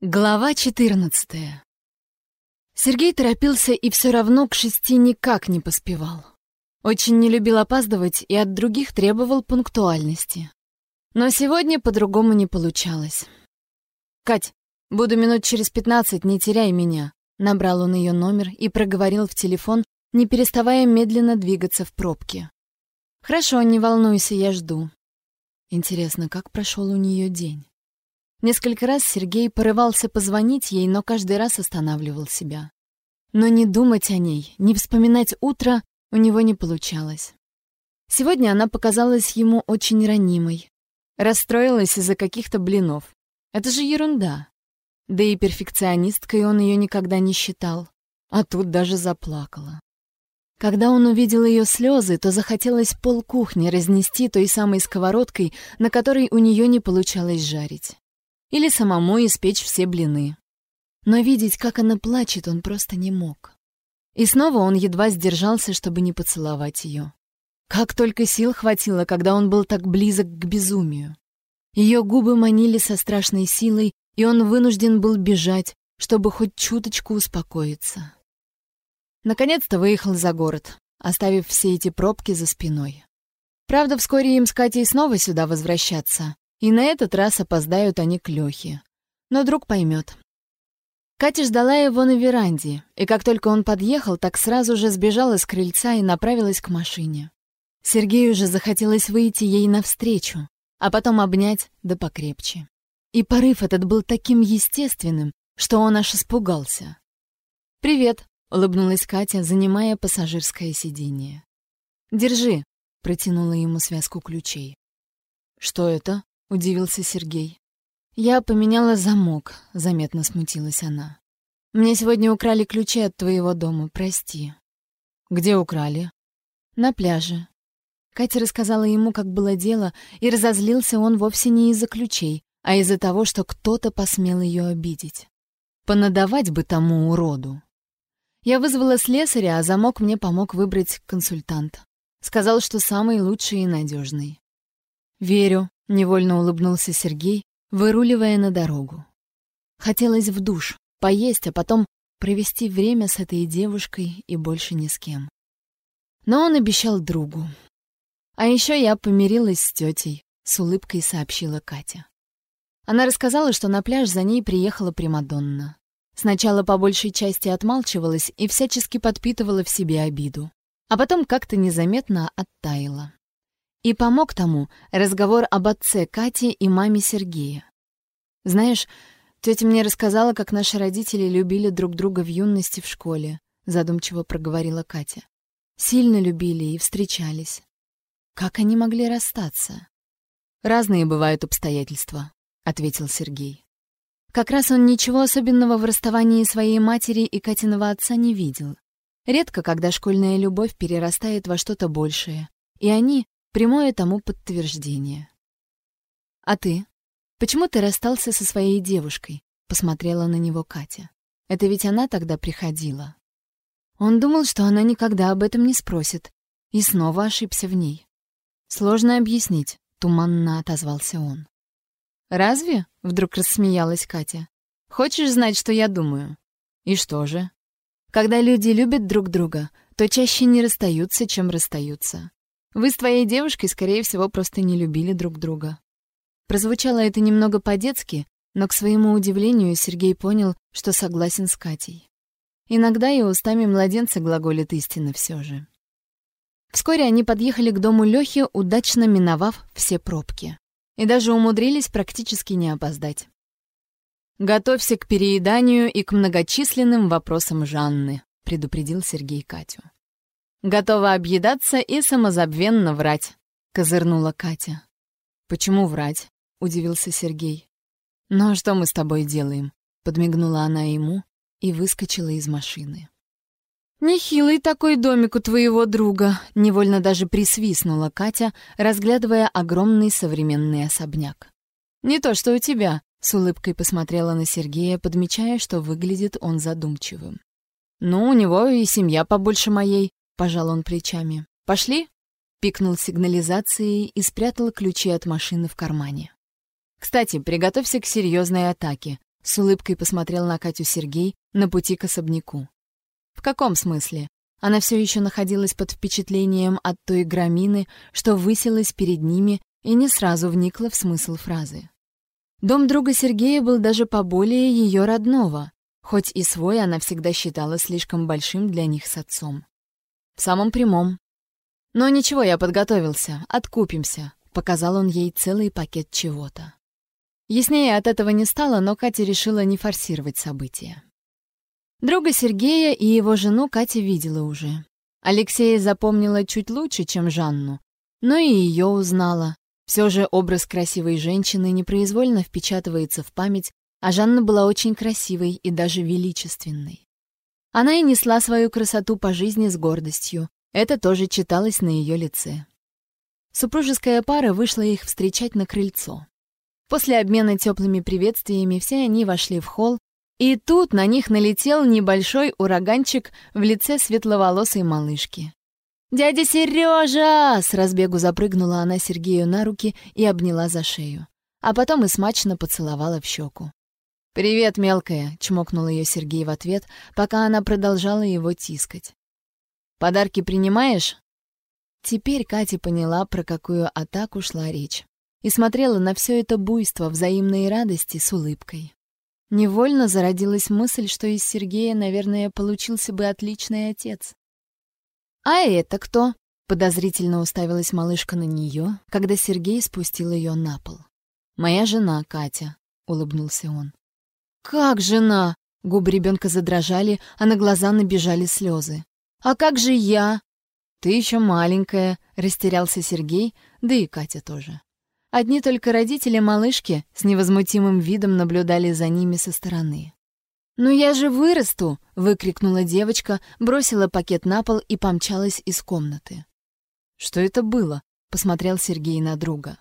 Глава 14 Сергей торопился и все равно к шести никак не поспевал. Очень не любил опаздывать и от других требовал пунктуальности. Но сегодня по-другому не получалось. «Кать, буду минут через пятнадцать, не теряй меня», — набрал он ее номер и проговорил в телефон, не переставая медленно двигаться в пробке. «Хорошо, не волнуйся, я жду». Интересно, как прошел у нее день? Несколько раз Сергей порывался позвонить ей, но каждый раз останавливал себя. Но не думать о ней, не вспоминать утро у него не получалось. Сегодня она показалась ему очень ранимой. Расстроилась из-за каких-то блинов. Это же ерунда. Да и перфекционисткой он ее никогда не считал. А тут даже заплакала. Когда он увидел ее слезы, то захотелось полкухни разнести той самой сковородкой, на которой у нее не получалось жарить. Или самому испечь все блины. Но видеть, как она плачет, он просто не мог. И снова он едва сдержался, чтобы не поцеловать ее. Как только сил хватило, когда он был так близок к безумию. Ее губы манили со страшной силой, и он вынужден был бежать, чтобы хоть чуточку успокоиться. Наконец-то выехал за город, оставив все эти пробки за спиной. Правда, вскоре им с Катей снова сюда возвращаться, и на этот раз опоздают они к Лёхе. Но друг поймет. Катя ждала его на веранде, и как только он подъехал, так сразу же сбежала с крыльца и направилась к машине. Сергею же захотелось выйти ей навстречу, а потом обнять да покрепче. И порыв этот был таким естественным, что он аж испугался. «Привет», — улыбнулась Катя, занимая пассажирское сиденье. «Держи», — протянула ему связку ключей. «Что это?» — удивился Сергей. «Я поменяла замок», — заметно смутилась она. «Мне сегодня украли ключи от твоего дома, прости». «Где украли?» «На пляже». Катя рассказала ему, как было дело, и разозлился он вовсе не из-за ключей, а из-за того, что кто-то посмел ее обидеть. Понадавать бы тому уроду. Я вызвала слесаря, а замок мне помог выбрать консультант. Сказал, что самый лучший и надежный. «Верю», Невольно улыбнулся Сергей, выруливая на дорогу. Хотелось в душ, поесть, а потом провести время с этой девушкой и больше ни с кем. Но он обещал другу. А еще я помирилась с тетей, с улыбкой сообщила Катя. Она рассказала, что на пляж за ней приехала Примадонна. Сначала по большей части отмалчивалась и всячески подпитывала в себе обиду, а потом как-то незаметно оттаяла. И помог тому разговор об отце Кати и маме Сергея. Знаешь, тетя мне рассказала, как наши родители любили друг друга в юности в школе, задумчиво проговорила Катя. Сильно любили и встречались. Как они могли расстаться? Разные бывают обстоятельства, ответил Сергей. Как раз он ничего особенного в расставании своей матери и Катиного отца не видел. Редко, когда школьная любовь перерастает во что-то большее, и они, Прямое тому подтверждение. «А ты? Почему ты расстался со своей девушкой?» — посмотрела на него Катя. «Это ведь она тогда приходила». Он думал, что она никогда об этом не спросит, и снова ошибся в ней. «Сложно объяснить», — туманно отозвался он. «Разве?» — вдруг рассмеялась Катя. «Хочешь знать, что я думаю?» «И что же?» «Когда люди любят друг друга, то чаще не расстаются, чем расстаются. Вы с твоей девушкой, скорее всего, просто не любили друг друга. Прозвучало это немного по-детски, но к своему удивлению Сергей понял, что согласен с Катей. Иногда и устами младенца глаголит истина все же. Вскоре они подъехали к дому Лёхи, удачно миновав все пробки. И даже умудрились практически не опоздать. «Готовься к перееданию и к многочисленным вопросам Жанны», — предупредил Сергей Катю. Готова объедаться и самозабвенно врать», — козырнула Катя. «Почему врать?» — удивился Сергей. «Ну а что мы с тобой делаем?» — подмигнула она ему и выскочила из машины. «Нехилый такой домик у твоего друга», — невольно даже присвистнула Катя, разглядывая огромный современный особняк. «Не то, что у тебя», — с улыбкой посмотрела на Сергея, подмечая, что выглядит он задумчивым. «Ну, у него и семья побольше моей», Пожал он плечами. «Пошли?» Пикнул сигнализацией и спрятал ключи от машины в кармане. «Кстати, приготовься к серьезной атаке», — с улыбкой посмотрел на Катю Сергей на пути к особняку. «В каком смысле?» Она все еще находилась под впечатлением от той громины, что высилась перед ними, и не сразу вникла в смысл фразы. Дом друга Сергея был даже поболее ее родного, хоть и свой она всегда считала слишком большим для них с отцом. В самом прямом. «Но ничего, я подготовился, откупимся», — показал он ей целый пакет чего-то. Яснее от этого не стало, но Катя решила не форсировать события. Друга Сергея и его жену Катя видела уже. Алексея запомнила чуть лучше, чем Жанну, но и ее узнала. Все же образ красивой женщины непроизвольно впечатывается в память, а Жанна была очень красивой и даже величественной. Она и несла свою красоту по жизни с гордостью. Это тоже читалось на ее лице. Супружеская пара вышла их встречать на крыльцо. После обмена теплыми приветствиями все они вошли в холл, и тут на них налетел небольшой ураганчик в лице светловолосой малышки. «Дядя Сережа!» — с разбегу запрыгнула она Сергею на руки и обняла за шею. А потом и смачно поцеловала в щеку. «Привет, мелкая!» — чмокнул ее Сергей в ответ, пока она продолжала его тискать. «Подарки принимаешь?» Теперь Катя поняла, про какую атаку шла речь, и смотрела на все это буйство взаимной радости с улыбкой. Невольно зародилась мысль, что из Сергея, наверное, получился бы отличный отец. «А это кто?» — подозрительно уставилась малышка на нее, когда Сергей спустил ее на пол. «Моя жена, Катя», — улыбнулся он. «Как жена?» — губы ребенка задрожали, а на глаза набежали слезы. «А как же я?» «Ты еще маленькая», — растерялся Сергей, да и Катя тоже. Одни только родители малышки с невозмутимым видом наблюдали за ними со стороны. «Ну я же вырасту!» — выкрикнула девочка, бросила пакет на пол и помчалась из комнаты. «Что это было?» — посмотрел Сергей на друга.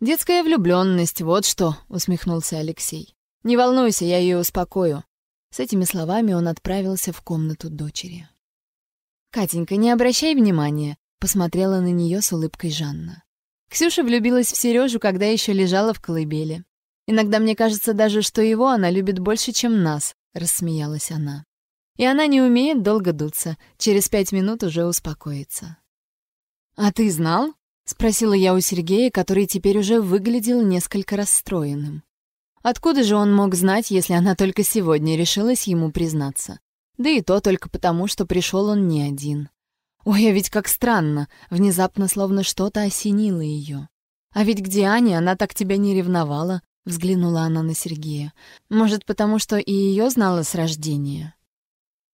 «Детская влюбленность, вот что!» — усмехнулся Алексей. «Не волнуйся, я ее успокою». С этими словами он отправился в комнату дочери. «Катенька, не обращай внимания», — посмотрела на нее с улыбкой Жанна. Ксюша влюбилась в Сережу, когда еще лежала в колыбели. Иногда мне кажется даже, что его она любит больше, чем нас, рассмеялась она. И она не умеет долго дуться, через пять минут уже успокоится. А ты знал? спросила я у Сергея, который теперь уже выглядел несколько расстроенным. Откуда же он мог знать, если она только сегодня решилась ему признаться? Да и то только потому, что пришел он не один. Ой, а ведь как странно, внезапно словно что-то осенило ее. А ведь к Диане она так тебя не ревновала, взглянула она на Сергея. Может, потому что и ее знала с рождения.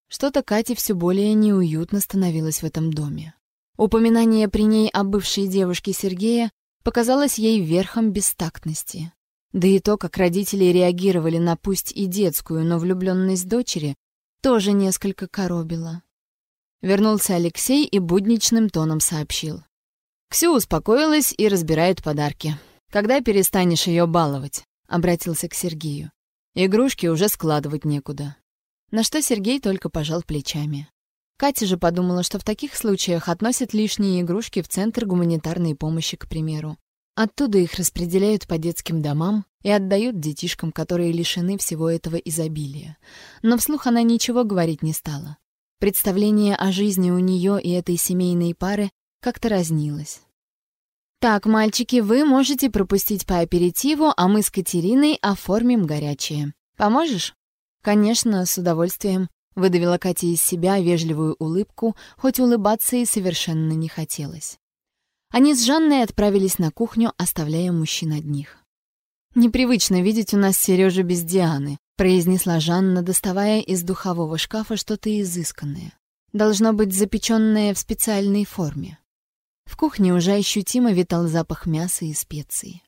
Что-то Кате все более неуютно становилось в этом доме. Упоминание при ней о бывшей девушке Сергея показалось ей верхом бестактности. Да и то, как родители реагировали на пусть и детскую, но влюбленность дочери, тоже несколько коробило. Вернулся Алексей и будничным тоном сообщил. Ксю успокоилась и разбирает подарки. «Когда перестанешь ее баловать?» — обратился к Сергею. «Игрушки уже складывать некуда». На что Сергей только пожал плечами. Катя же подумала, что в таких случаях относят лишние игрушки в Центр гуманитарной помощи, к примеру. Оттуда их распределяют по детским домам и отдают детишкам, которые лишены всего этого изобилия. Но вслух она ничего говорить не стала. Представление о жизни у нее и этой семейной пары как-то разнилось. «Так, мальчики, вы можете пропустить по аперитиву, а мы с Катериной оформим горячее. Поможешь?» «Конечно, с удовольствием», — выдавила Катя из себя вежливую улыбку, хоть улыбаться и совершенно не хотелось. Они с Жанной отправились на кухню, оставляя мужчин одних. «Непривычно видеть у нас Сережу без Дианы», произнесла Жанна, доставая из духового шкафа что-то изысканное. Должно быть запеченное в специальной форме. В кухне уже ощутимо витал запах мяса и специй.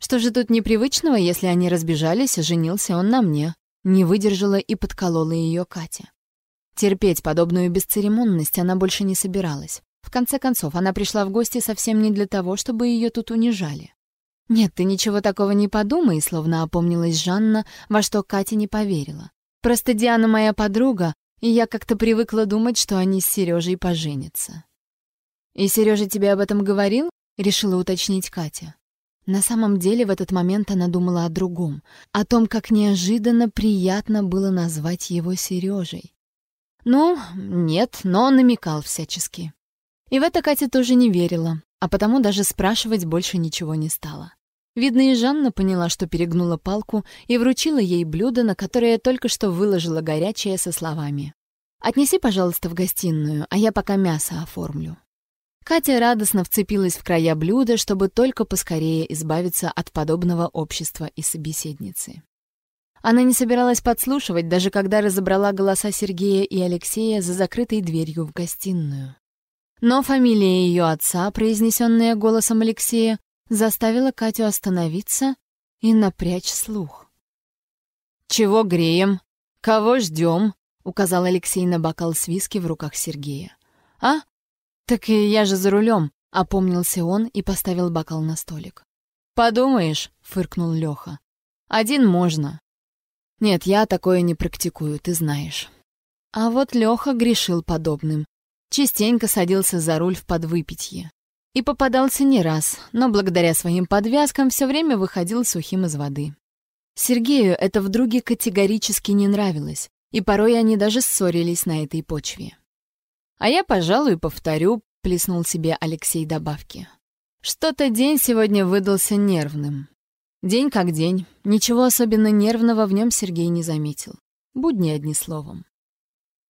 Что же тут непривычного, если они разбежались, а женился он на мне? Не выдержала и подколола ее Катя. Терпеть подобную бесцеремонность она больше не собиралась. В конце концов, она пришла в гости совсем не для того, чтобы ее тут унижали. «Нет, ты ничего такого не подумай», — словно опомнилась Жанна, во что Катя не поверила. «Просто Диана моя подруга, и я как-то привыкла думать, что они с Сережей поженятся». «И Сережа тебе об этом говорил?» — решила уточнить Катя. На самом деле в этот момент она думала о другом, о том, как неожиданно приятно было назвать его Сережей. Ну, нет, но намекал всячески. И в это Катя тоже не верила, а потому даже спрашивать больше ничего не стала. Видно, и Жанна поняла, что перегнула палку, и вручила ей блюдо, на которое только что выложила горячее со словами. «Отнеси, пожалуйста, в гостиную, а я пока мясо оформлю». Катя радостно вцепилась в края блюда, чтобы только поскорее избавиться от подобного общества и собеседницы. Она не собиралась подслушивать, даже когда разобрала голоса Сергея и Алексея за закрытой дверью в гостиную. Но фамилия ее отца, произнесенная голосом Алексея, заставила Катю остановиться и напрячь слух. «Чего греем? Кого ждем?» — указал Алексей на бокал с виски в руках Сергея. «А? «Так и я же за рулем», — опомнился он и поставил бокал на столик. «Подумаешь», — фыркнул Леха. «Один можно». «Нет, я такое не практикую, ты знаешь». А вот Леха грешил подобным. Частенько садился за руль в подвыпитье. И попадался не раз, но благодаря своим подвязкам все время выходил сухим из воды. Сергею это в друге категорически не нравилось, и порой они даже ссорились на этой почве. А я, пожалуй, повторю, плеснул себе Алексей добавки. Что-то день сегодня выдался нервным. День как день. Ничего особенно нервного в нем Сергей не заметил. Будни одни словом.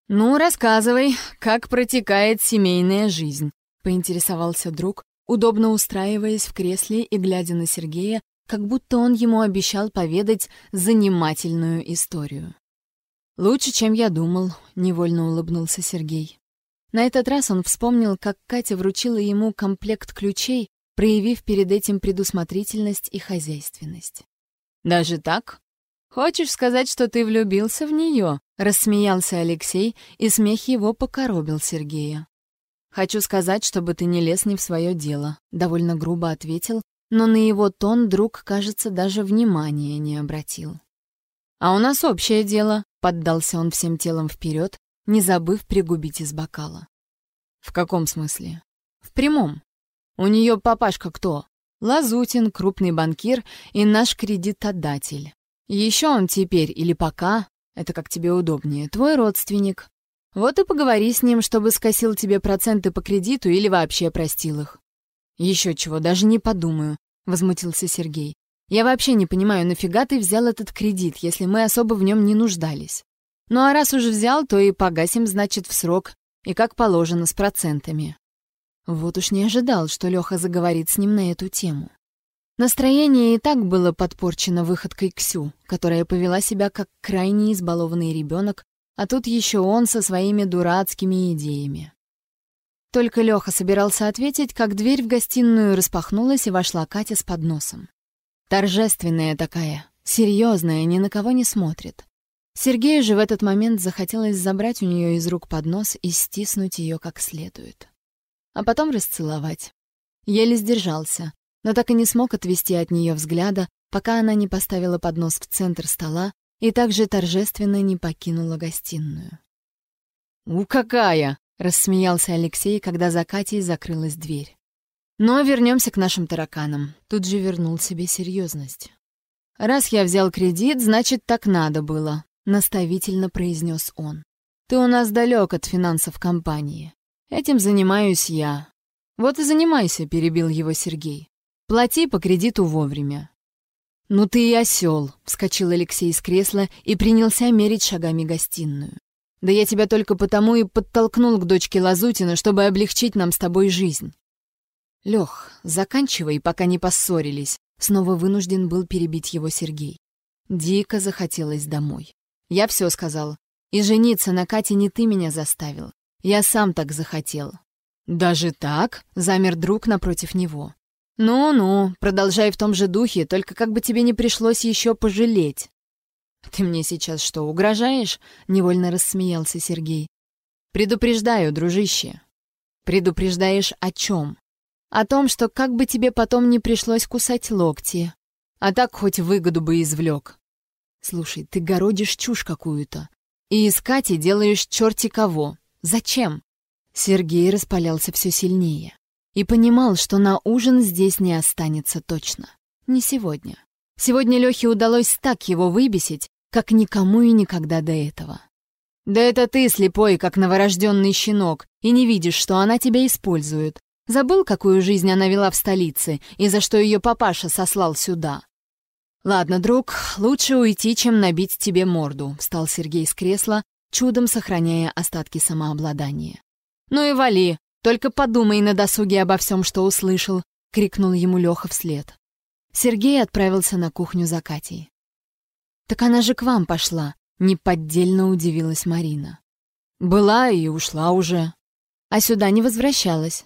«Ну, рассказывай, как протекает семейная жизнь», — поинтересовался друг, удобно устраиваясь в кресле и глядя на Сергея, как будто он ему обещал поведать занимательную историю. «Лучше, чем я думал», — невольно улыбнулся Сергей. На этот раз он вспомнил, как Катя вручила ему комплект ключей, проявив перед этим предусмотрительность и хозяйственность. «Даже так? Хочешь сказать, что ты влюбился в нее?» — рассмеялся Алексей, и смех его покоробил Сергея. «Хочу сказать, чтобы ты не лез не в свое дело», — довольно грубо ответил, но на его тон друг, кажется, даже внимания не обратил. «А у нас общее дело», — поддался он всем телом вперед, не забыв пригубить из бокала. «В каком смысле?» «В прямом. У нее папашка кто? Лазутин, крупный банкир и наш кредитодатель. Еще он теперь или пока, это как тебе удобнее, твой родственник. Вот и поговори с ним, чтобы скосил тебе проценты по кредиту или вообще простил их». «Еще чего, даже не подумаю», — возмутился Сергей. «Я вообще не понимаю, нафига ты взял этот кредит, если мы особо в нем не нуждались?» Ну а раз уж взял, то и погасим, значит, в срок, и как положено, с процентами. Вот уж не ожидал, что Леха заговорит с ним на эту тему. Настроение и так было подпорчено выходкой Ксю, которая повела себя как крайне избалованный ребенок, а тут еще он со своими дурацкими идеями. Только Леха собирался ответить, как дверь в гостиную распахнулась и вошла Катя с подносом. Торжественная такая, серьезная, ни на кого не смотрит. Сергею же в этот момент захотелось забрать у нее из рук поднос и стиснуть ее как следует. А потом расцеловать. Еле сдержался, но так и не смог отвести от нее взгляда, пока она не поставила поднос в центр стола и также торжественно не покинула гостиную. «У, какая!» — рассмеялся Алексей, когда за Катей закрылась дверь. Но вернемся к нашим тараканам. Тут же вернул себе серьезность. Раз я взял кредит, значит, так надо было наставительно произнес он. Ты у нас далек от финансов компании. Этим занимаюсь я. Вот и занимайся, перебил его Сергей. Плати по кредиту вовремя. «Ну ты и осел!» — вскочил Алексей из кресла и принялся мерить шагами гостиную. «Да я тебя только потому и подтолкнул к дочке Лазутина, чтобы облегчить нам с тобой жизнь». «Лех, заканчивай, пока не поссорились», — снова вынужден был перебить его Сергей. Дико захотелось домой. Я все сказал. И жениться на Кате не ты меня заставил. Я сам так захотел. Даже так? Замер друг напротив него. Ну-ну, продолжай в том же духе, только как бы тебе не пришлось еще пожалеть. Ты мне сейчас что, угрожаешь? Невольно рассмеялся Сергей. Предупреждаю, дружище. Предупреждаешь о чем? О том, что как бы тебе потом не пришлось кусать локти. А так хоть выгоду бы извлек. Слушай, ты городишь чушь какую-то. И из Кати делаешь черти кого. Зачем? Сергей распалялся все сильнее и понимал, что на ужин здесь не останется точно. Не сегодня. Сегодня Лёхе удалось так его выбесить, как никому и никогда до этого. «Да это ты слепой, как новорожденный щенок, и не видишь, что она тебя использует. Забыл, какую жизнь она вела в столице, и за что ее папаша сослал сюда?» «Ладно, друг, лучше уйти, чем набить тебе морду», — встал Сергей с кресла, чудом сохраняя остатки самообладания. «Ну и вали, только подумай на досуге обо всем, что услышал», — крикнул ему Леха вслед. Сергей отправился на кухню за Катей. «Так она же к вам пошла», — неподдельно удивилась Марина. «Была и ушла уже. А сюда не возвращалась».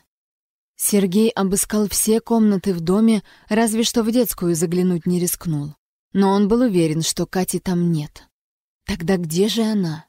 Сергей обыскал все комнаты в доме, разве что в детскую заглянуть не рискнул. Но он был уверен, что Кати там нет. Тогда где же она?